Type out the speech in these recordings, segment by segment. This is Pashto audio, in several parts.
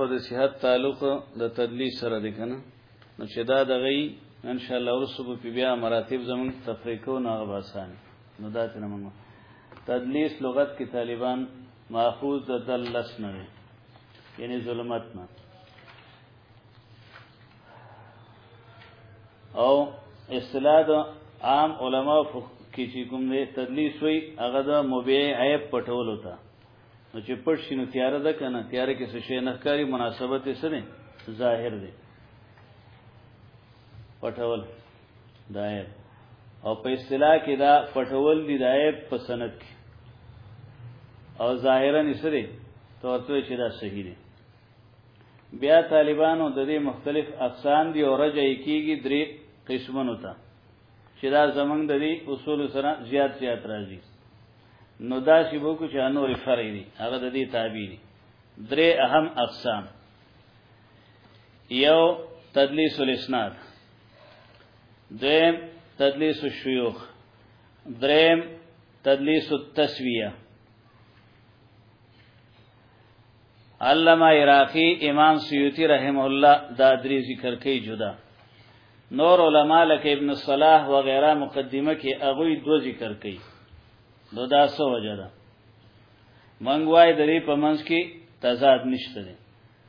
او د صحت تعلق د تدلیس سره دی کنه نو چې دا دغه ان شاء الله ورسره په بیا مراتب زمون تفریقو نه غواسان نو دا څنګه موږ تدلیس لغت کې طالبان ماخوذ د دلس نه دی یعنی ظلمت نه او اصطلاح د عام علما کې چې کوم دی تدلیس وي هغه د مبيع عیب پټول وتا نو چې پټ شینو تیار ده کنه تیار کې څه شي نه ښکاری مناسبت یې سره ظاهر دی پټول دایب او په اصطلاح کې دا پټول دی دایب په سند کې او ظاهرا نسره تورته چې دا صحیح دی بیا طالبانو د دې مختلف اقسام دی او رجع کیږي درې قسمونو ته چې دا زمنګ د دې اصول سره زیات زیات راځي نو دا شی وو کو چې انور فرعي دي هغه د دې تابع دي درې اهم اقسام یو تدلیس الاسناد دویم تدلیس الشیوخ دریم تدلیس التسویه علامه عراقی امام سیوطی رحم الله دا درې ذکر کوي جدا نور علما لکه ابن صلاح و غیره مقدمه کې هغه دو ذکر کوي نو دا څه وجه ده منګوای درې په منځ کې تضاد نشته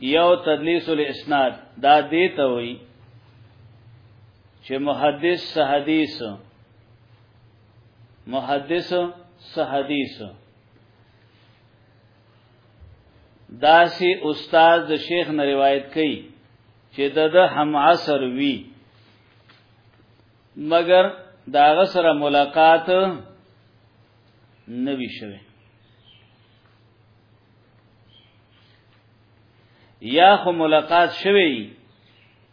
یو تدلیس الاسناد دا دیته وی چې محدث سه حدیث محدث سه حدیث داسی استاد د شیخ نه روایت کړي چې د هم عصر وی مگر داغه سره ملاقات نوی شوه یا خو ملاقات شوی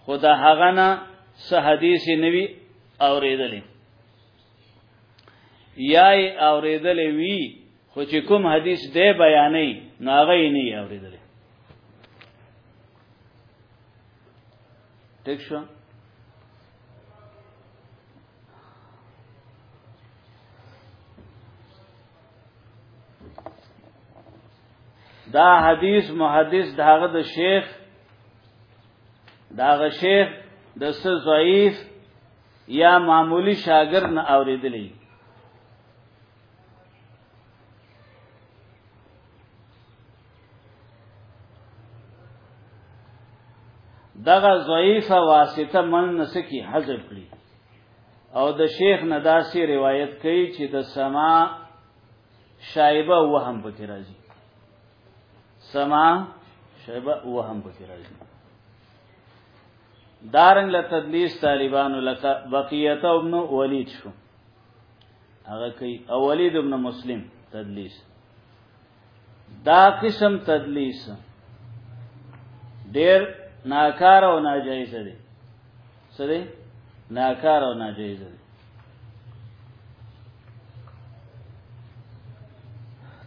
خدا هغه نه سه حدیث نوی اوریدلې یا اوریدلې وی خو چې کوم حدیث دی بیانې نو هغه یې نه اوریدلې ټیک شو دا حدیث محدث داغه د شیخ داغه شیخ د څه ضعیف یا معمولی شاګرد نه اوریدلی دغه ضعیفه واسطه من نسکی حذف کړي او د شیخ نداسی روایت کوي چې د سما شایبه وهم پکې راځي سما شایبه وهم پکې راځي دارنګ له تدلیس طالبانو لکه بقیت ابن ولید شو هغه کوي او ولید ابن مسلم تدلیس دا قسم تدلیس ډیر ناکار او ناجایز دی سره ناکار او ناجایز دی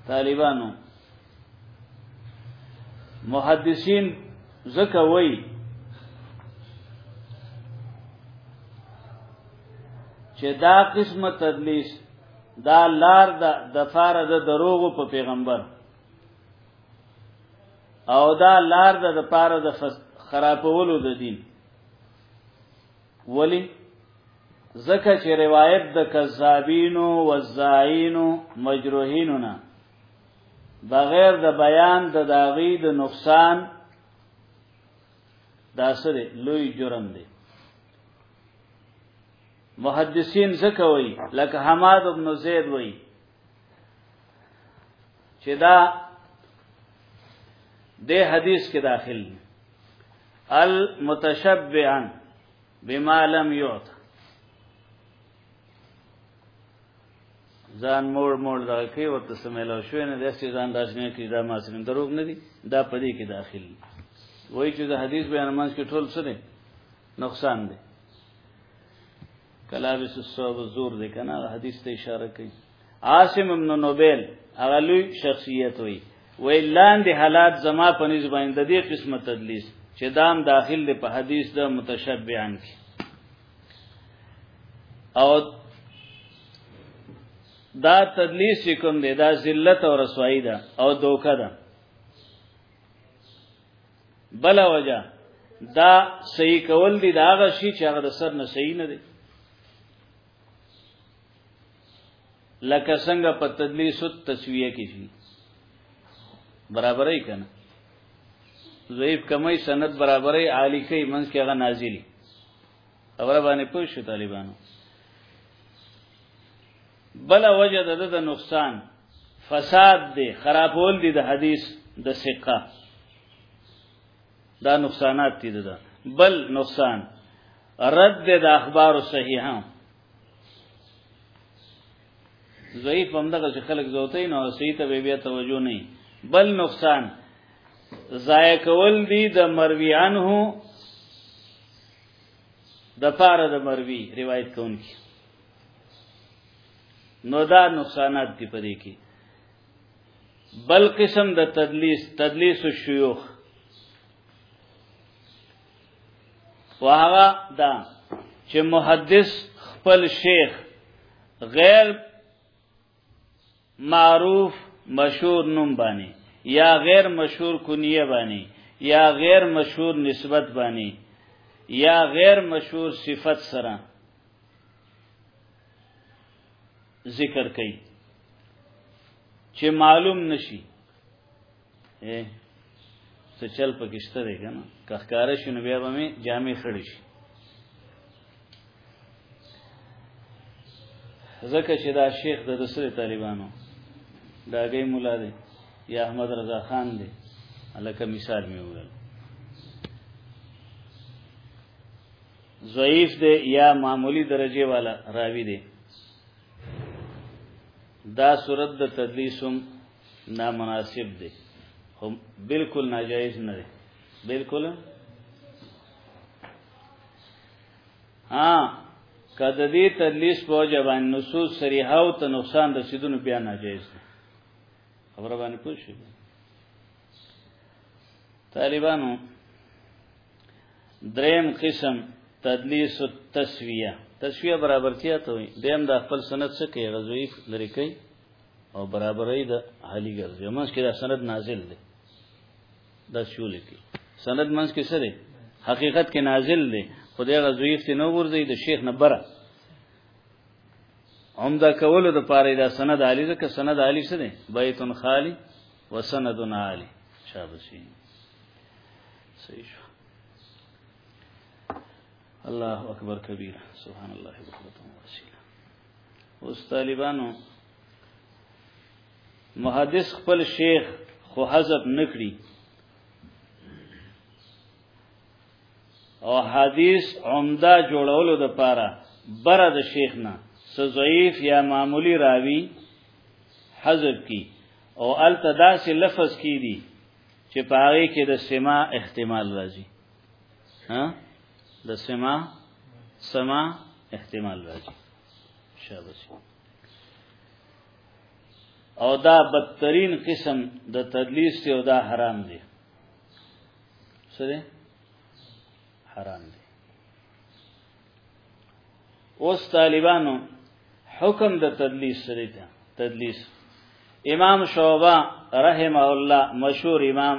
طالبانو محدثین زکه وای چې دا قسمه تدلیس دا لار د دفار د دروغ په پیغمبر او دا لار د دفار د خرابولو د دین ولی زکه چې روایت د کذابینو وزاینو مجروحینو نه بغیر د بیان د داغي د نقصان دا سره لوی جرم دی محدثین ځکه وی لکه حماد ابن زید وی چې دا د حدیث کې داخل دی المتشبعا بما لم يعط ځان مور مور دا کوي ورته سمېلو شو نه د سې ځان داسنه کې دا ما سره دروغ نه دي دا پدې کې داخل وای چې د حدیث بیان منځ کې ټول څه دي نقصان دی کلابس الصوب زور دی کنه حدیث ته اشاره کوي عاصم ابن نوبل هغه لوی شخصیت وي وی لاندې حالات زما په نسبت باندې د دې قسمه تدلیس چې دام داخل دی په حدیث د متشبعان کې او دا تدلیس کوم دی دا ذلت او رسوایی ده او دوکه ده بل وجه دا صحیح کول دي دا هغه شی چې هغه د سر نه صحیح نه دی لکه څنګه په تدلیس او تسویه کې شي برابرې کنه ضعیف کمی سند برابرې عالی کې منځ کې هغه نازلی خبره باندې پوه شو طالبانو بل وجه د د نقصان فساد دی خرابول دی د حدیث د سقه دا نقصانات دي دا بل نقصان رد د اخبار صحیحه ضعیف هم دغه خلک زوته نه او صحیح ته بیا توجه نه بل نقصان ضایع کول دي د مروی عنه د پاره د مروی روایت کوونکی نو دا نقصانات دي پدې کې بل قسم د تدلیس تدلیس الشيوخ وهغه دا چې محدث خپل شیخ غیر معروف مشهور نوم باندې یا غیر مشهور کنیه باندې یا غیر مشهور نسبت باندې یا غیر مشهور صفت سره ذکر کړي چې معلوم نشي اے څه چل پکشته دی کنه کخکار شنو بیا به می جامې خړې شي ځکه چې دا شیخ د دسره طالبانو دا گئی مولا دی یا احمد رضا خان دی الکه مثال می وګورئ ضعیف دی یا معمولی درجه والا راوی دی دا صورت د تدلیسم نا مناسب دی هم بالکل ناجایز نه دی بالکل ها کده دې تدلیس په جوان نصوص صریحه او ته نقصان رسیدونو بیا ناجایز دی خبره باندې پوه شئ طالبانو دریم قسم تدلیس التسویه تسویه برابرتیا ته وي دیم د خپل سند څخه غزوی لري کوي او برابرۍ د حالي ګرځي منځ کې دا سند نازل دی دا شول کې سند منځ کې څه دی حقیقت کې نازل دی خدای غزویف ته نو ورځي د شیخ نه بره عمده کولو د پاره دا سند عالی ځکه سند عالی څه دی بیتون خالی وسند عالی شابسین صحیح شو الله اکبر کبیر سبحان الله وبحمده اوس طالبانو محدث خپل شیخ خو حذف نکړي او حدیث عمده جوړولو د پاره بره د شیخ نه ضعیف یا معمولی راوی حذف کی او التدا سے لفظ کی دی چې پاره کې د سما احتمال راځي ها د سما سما احتمال راځي شاباش او دا بدترین قسم د تدلیس دی او دا حرام دی سره حرام دی اوس طالبانو حکم د تدلیس سره ده تدلیس امام شعبہ رحمه الله مشهور امام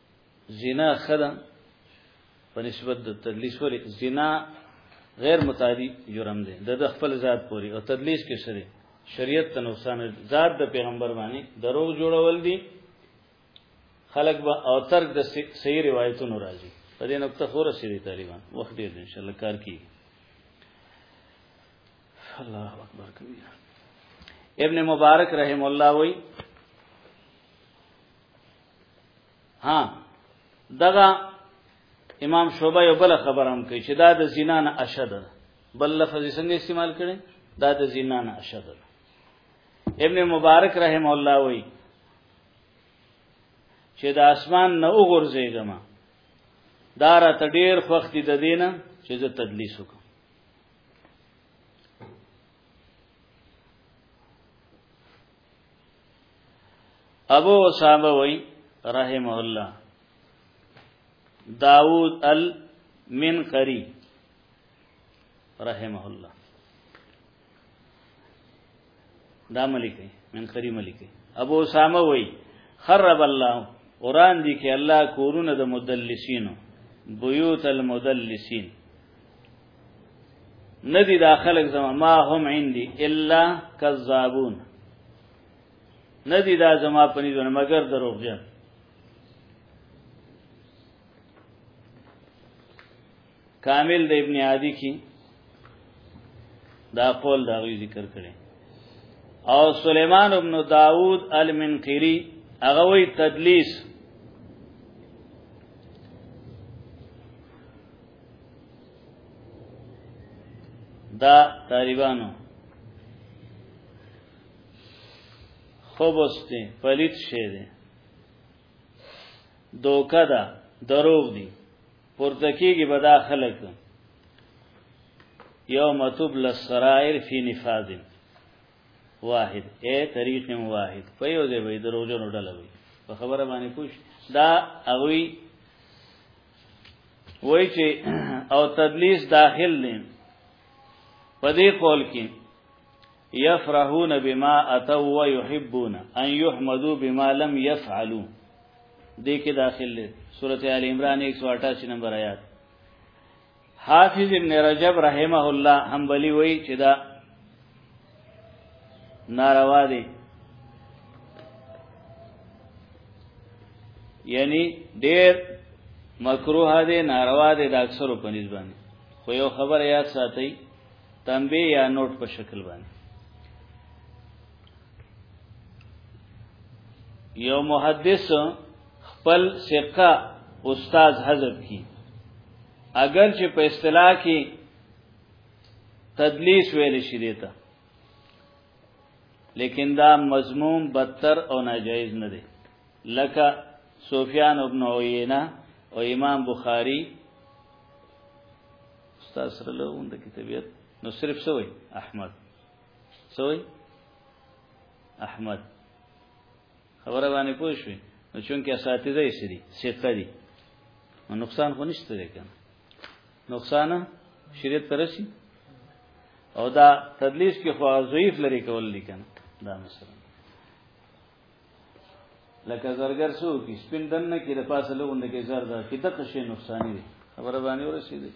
زنا خدا په نسبت د تدلیس ولې زنا غیر متعدی جرم دی د د خپل ذات پوری او تدلیس کې سره شریعت ته نقصان ذات د پیغمبر باندې دروغ جوړول دي خلق به او ترک د صحیح روایتونو راځي په دې نقطه خور سری طالبان وخت دې ان شاء الله کار کوي الله اکبر کبیر ابن مبارک رحم الله وی ها دغه امام شوبه یو بل خبر هم کوي چې دا د زنا نه اشد ده بل لفظ څنګه استعمال کړي دا د زنا نه اشد ده ابن مبارک رحم الله وی چې د اسمان نه وګرځېږم دا را ته ډیر وخت د دینه چې زه تدلیس وکم ابو اسامه وی رحم الله داوود المنقری رحمه الله دا ملکی منقری ملکی ابو اسامه وی خرب الله قران دی کې الله کورونه د مدلسینو بیوت المدلسین ندی دا خلق زما ما هم عندي الا کذابون ندی دا زما پنځونه مگر دروغجن کامل د ابن عادی کی دا قول دا غی ذکر کړي او سلیمان ابن داوود المنقری هغه وی تدلیس دا طالبانو خوبسته پلیت شه دي دوکه ده دروغ دي پورته کیږي به دا خلک یوم تبل السرائر فی نفاذ واحد اے طریق واحد په یو ځای به دروژن ډلوي په خبره باندې پوښ دا اغوی وای چې او تدلیس داخل دی په دې قول کې یفرحون بما اتوا ويحبون ان يحمدوا بما لم يفعلوا دې کې داخل دی سورته ال عمران 188 نمبر آیات حافظ ابن رجب رحمه الله حنبلی وای چې دا ناروا دی یعنی ډیر مکروه دی ناروا دی د اکثرو په نسبت باندې خو یو خبر یاد ساتئ تنبیه یا نوٹ په شکل باندې یو محدث خپل ثقه استاد حذف کی اگر چې په اصطلاح کې تدلیس ویل شي دیته لیکن دا مضمون بدتر او ناجایز نه دی لکه سفیان ابن عیینه او امام بخاری استاد سره له اون د کتابیت نو صرف سوی احمد سوی احمد خبره باندې پوه شوې نو چونکه اساتذه یې سری ثقه دي نو نقصان خو نشته دی کنه نقصان شریعت ترشي او دا تدلیس کې خو ضعیف لري کول لیکنه دا مثلا لکه زرګر سو کې سپین دن نه کې د پاسه لوند کې زر دا کې دغه شی نقصان دي خبره باندې ورسېږي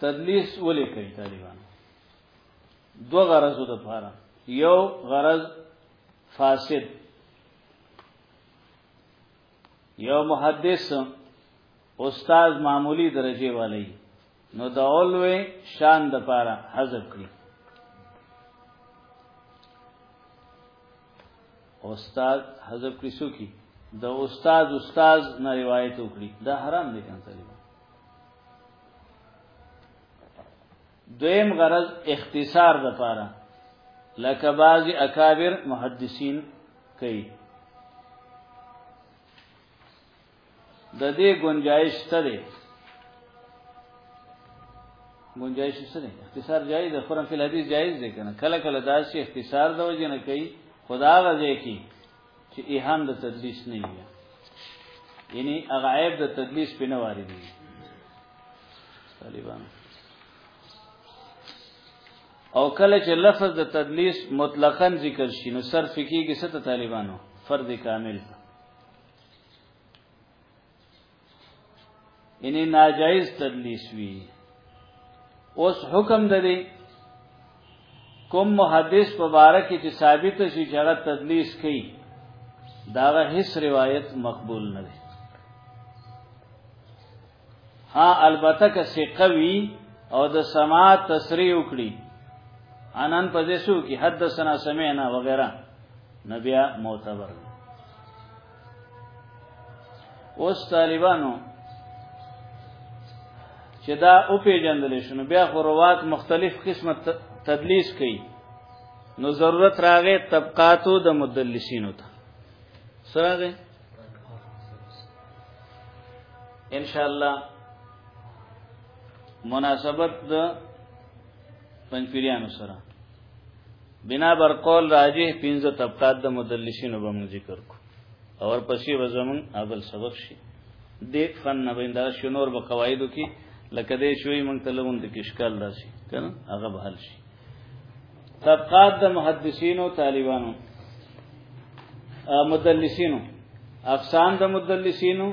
تدلیس ولې کوي طالبان دو غرضو د پاره یو غرض فاسد یو محدث استاد معمولی درجه والی نو د اولوی شان د پاره حذف کړی استاد حذف کړی سو کی د استاد استاد نه روایت وکړي دا حرام دي کنه دویم غرض اختصار د پاره لکه بعض اکابر محدثین کوي د دې گنجائش ته دی گنجائش څه دی اختصار جایز ده قرآن فی الحدیث جایز دی کنه کله کله دا چې اختصار د وجه نه کوي خدا غزه کی چې ایهام د تدلیس نه وي یعنی هغه عیب د تدلیس په نه وارد دي طالبان او کله چې لفظ د تدلیس مطلقاً ذکر شي نو صرف کیږي ست طالبانو فرد کامل یعنی ناجایز تدلیس وی اوس حکم د دې کوم محدث مبارک چې ثابت شي چې هغه تدلیس کوي داغه هیڅ روایت مقبول نه دی ها البته که ثقه وی او د سما تصریح وکړي انن په دې سو کې حدثنا سمعنا وغیرہ نبیا معتبر دی اوس طالبانو چې دا او پیجندل شنو بیا خو روات مختلف قسمه تدلیس کوي نو ضرورت راغې طبقاتو د مدلسینو ته سره ان شاء الله مناسبت د پنځپیرانو سره بنا بر قول راجح پنځه طبقات د مدلسینو به موږ ذکر کو اور پسې به زمون اول سبق شي د فن نه بندا شنور به قواعدو کې لکه دې شوی موږ ته لوند کې اشکال راشي کنه هغه به حل شي طبقات د محدثینو طالبانو مدلسینو افسان د مدلسینو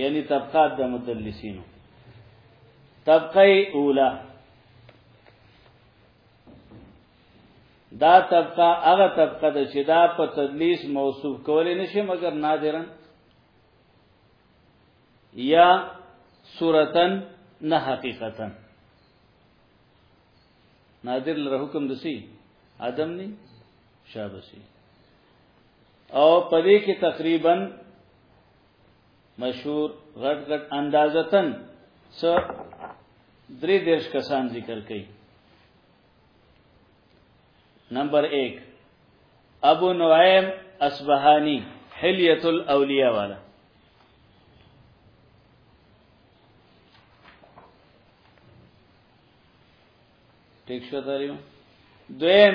یعنی طبقات د مدلسینو طبقه اوله دا طبقه هغه طبقه ده چې دا په تدلیس موصوف کولای نشي مګر نادرا یا صورتن نه حقیقتا نادر له حکم دسی ادم نه شابسي او پدې کې تقریبا مشهور غټ غټ اندازتن س درې دیرش کسان ذکر کړي نمبر 1 ابو نعیم اصبهانی حلیت الاولیاء والا ٹھیک شو تاریو دویم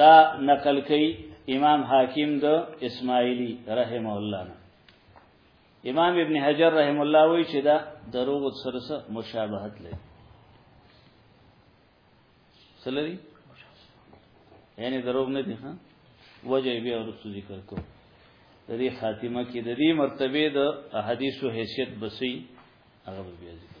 دا نقل کوي امام حاکم د اسماعیلی رحم الله نه امام ابن حجر رحم الله وی چې دا دروغ سره سره مشابهت لري سلری یعنی دروغ نه دي ها وجه بیا ورسو ذکر کو د دې خاتمه کې د دې مرتبه د احادیثو حیثیت بسی هغه بیا ذکر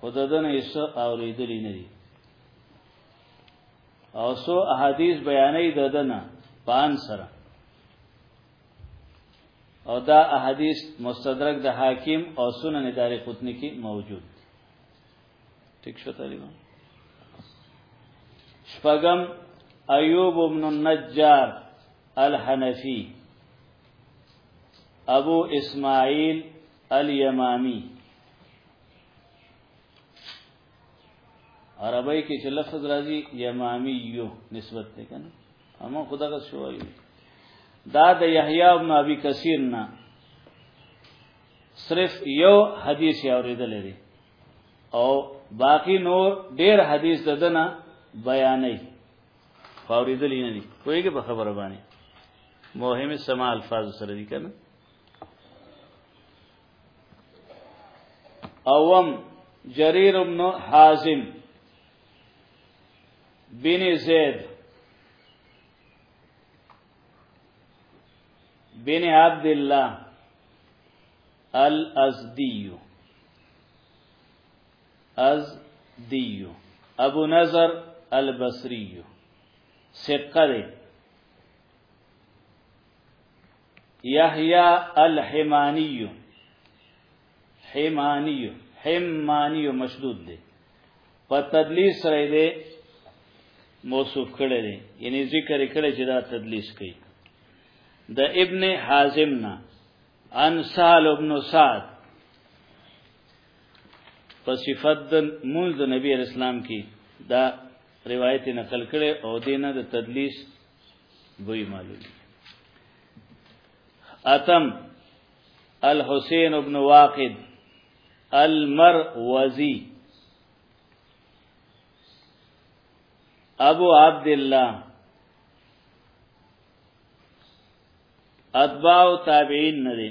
خدادنه یې څه اوریدلی نه دي او سو احادیث بیانې ددنه پان سره او دا احادیث مستدرک د حاکم او سنن دار قطنی کې موجود دي ٹھیک شو طالبان شپغم ایوب ابن النجار الحنفی ابو اسماعیل الیمامی عربی کې چې لفظ راځي یمامی یو نسبت دی کنه اما خدغه شوی دا د یحیی ابن ابي کثیر نه صرف یو حدیث اوریدل لري او باقی نور ډیر حدیث ددنه بیانې فاوریدلې نه دي کویږي په خبره باندې مهم سما الفاظ سره دي کنه اوم جریر ابن حازم بن زید بن عبد الله الازدی از دیو ابو نظر البصریو سقه دی یحیی الحمانیو حمانیو حمانیو مشدود دی په تدلیس سره دی موصوف کړی دی یعنی ذکر کړی چې دا تدلیس کوي د ابن حازم نه ان سال ابن سعد په صفت د مونږ د نبی اسلام کې دا روایت نقل کړي او دینه د تدلیس وی معلوم اتم الحسین ابن واقد المروزی ابو عبد الله اتباع تابعین نه دي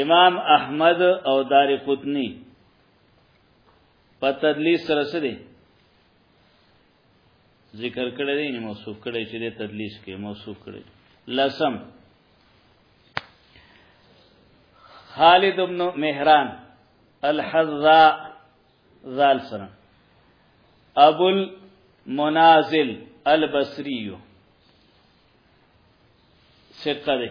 امام احمد او دار قطنی په تدلیس سره سره ذکر کړی دی نو موصوف کړی چې د تدلیس کې موصوف کړی لسم خالد ابن مهران الحذاء ذال سره ابو المنازل البصري ثقه ده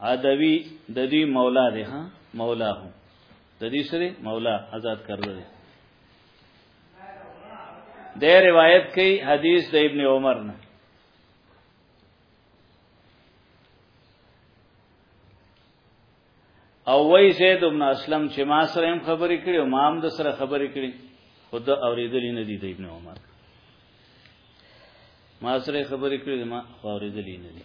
عدوی د دوی مولا دی ها مولا هو د دې سره مولا آزاد کړل دی د روایت کوي حدیث د ابن عمر نه او وای زید ابن اسلم چې ما سره هم خبرې کړې او ما هم د سره خبرې کړې خود اوریدلې نه دي د ابن عمر ما سره خبرې کړې ما اوریدلې نه دي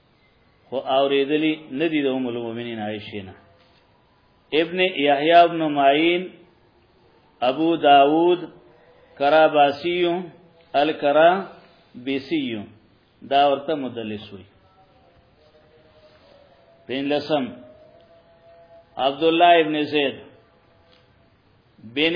خو اوریدلی ندی د ام المؤمنین عائشه نه ابن یحیی ابن معین ابو داوود کراباسی الکرا بیسی دا ورته مدلس وی پین لسم عبد الله ابن زید بن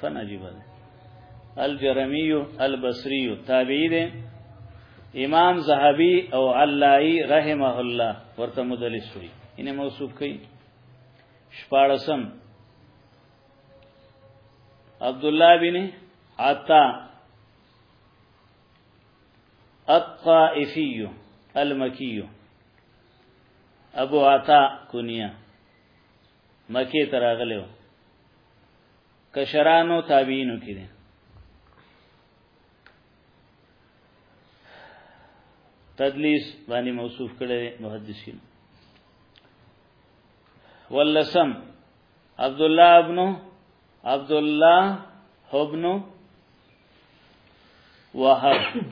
فن عجیب ده الجرمی البصری تابعی ده امام زهبی او علای رحمه الله ورته مدلس وی اینه موصوف کئ شپارسم عبد الله بن عطا الطائفی المکی ابو عطا کنیه مکی تراغلو کشرانو تابعینو کې دي تدلیس باندې موصوف کړي محدثین ولسم عبد الله ابن عبد الله ابن وهب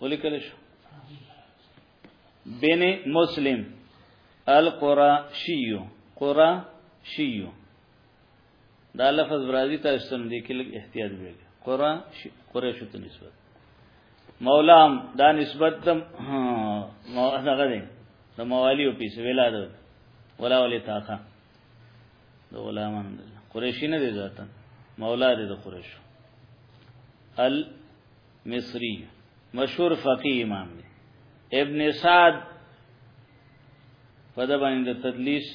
ولیکل شو بن مسلم القراشی قراشی دا لفظ راځي تاسو سم دي کې لږ احتیاط وکړئ قرا قریش ته نسبت مولام دا نسبت د موهغه دي د موالیو پیسې ولاده ولا ولې تاخه د غلامان دی قریشی نه دی ذاتا مولا دی د قریش المصری مشهور فقيه امام دی ابن سعد په د باندې تدلیس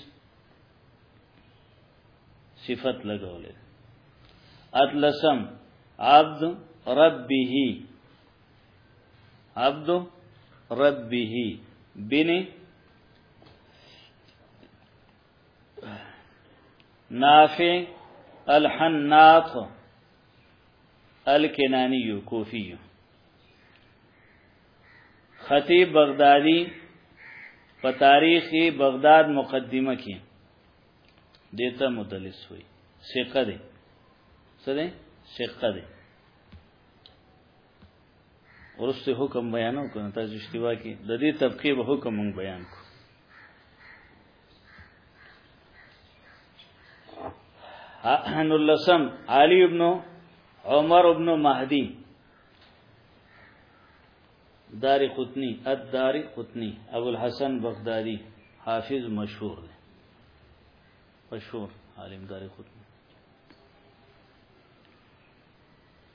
صفت لګولې اتلسم عبد ربه عبد ربه بن نافع الحناط الکنانی کوفی خطیب بغدادی په تاریخ بغداد مقدمه کې دیتا مدلس وي ثقه دی څه دی ثقه دی ورسته حکم بیانو کنه تاسو اشتباه کی د دې طبقه به حکم مونږ بیان کو ان اللسم علی ابن عمر ابن مهدی دار قطنی الدار قطنی ابو الحسن بغدادی حافظ مشهور دی مشهور عالم دار قطنی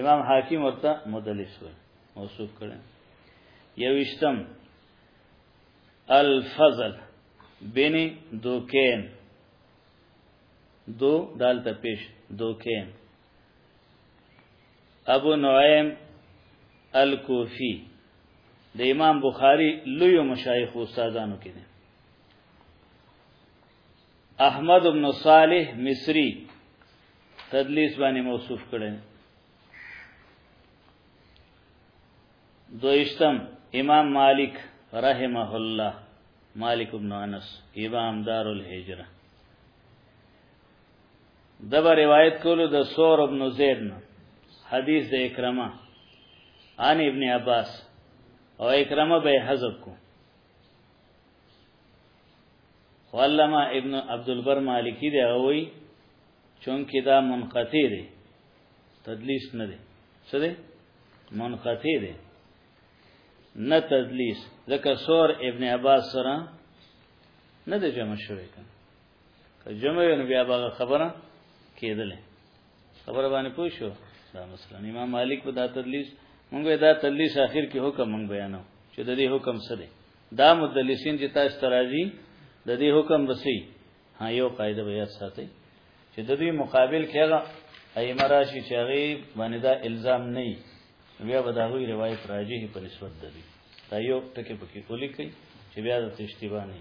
امام حاکم ورته مدلس وي موصوف کړي یوشتم الفضل بن دوکین دو دال ته پیش دوکین ابو نعیم الکوفی د امام بخاری لوی مشایخ استادانو کې دي احمد بن صالح مصری تدلیس باندې موصوف کړي دویشتم امام مالک رحمه الله مالک ابن انس امام دار الهجره دبا روایت کولو د سور ابن زید نه حدیث د اکرمه عن ابن عباس او اکرمه به حذف کو خو علامه ابن عبد البر مالکی دی وی چونکی دا منقطع دی تدلیس نه دی څه دی منقطع دی نه تدلیس ځکه سور ابن عباس سره نه دی جمع شوی کنه که جمع وي نو بیا به خبره کېدلې خبره باندې پوه شو دا مثلا امام مالک په دا تدلیس مونږه دا تدلیس اخر کې حکم مونږ بیانو چې د دې حکم څه دی دا مدلسین چې تاسو ته راځي د دې حکم بسي ها یو قاعده به یاد ساتي چې د دې مقابل کې هغه ایمه راشي چې هغه باندې دا الزام نه وي بیا به دا غوي روایت راځي په نسبت د دې دا یو ټکی پکې کولی کوي چې بیا د اشتباه نه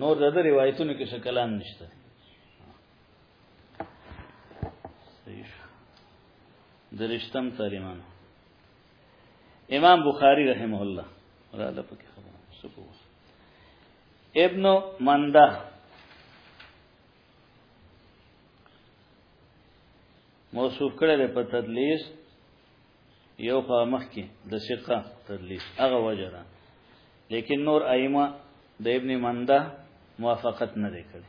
نور د روایتونو کې څه کلام نشته درشتم تعلیمانو امام بخاری رحمه الله را ده پکې خبره سکو ابن منده موصوف کړی دی په تدلیس یو خو مخکې د ثقه تدلیس هغه وجه ده لیکن نور ائمه د ابن منده موافقت نه کړي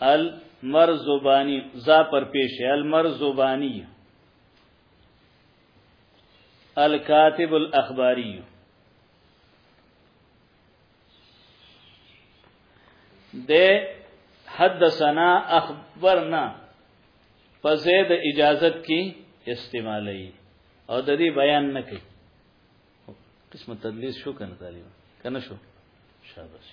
المر زبانی زا پر پیش ہے المر زبانی الکاتب الاخباری دے حدثنا اخبرنا په زید اجازت کی استعمالی او د دې بیان نه کوي قسم تدلیس شو کنه طالب کنه شو شاباش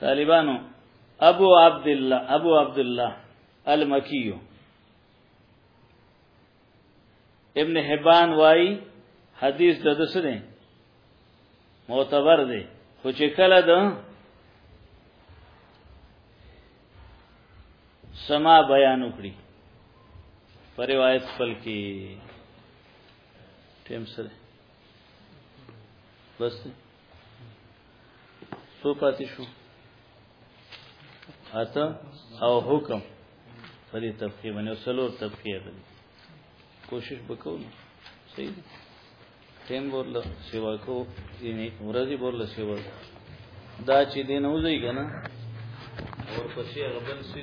طالبانو ابو عبد الله ابو عبد الله المکیو ابن حبان وای حدیث د دسره معتبر دی خو چې کله د سما بیان وکړي پر روایت خپل کې ټیم سره بس سو پاتې شو اته او حکم په دې تفقیه باندې سلور تفقیه ده کوشش وکړو صحیح ده ټیم ورله سیوا کو یعنی ورځي ورله سیوا دا چې دین اوځي کنه اور پسې غبل سي